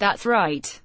That's right.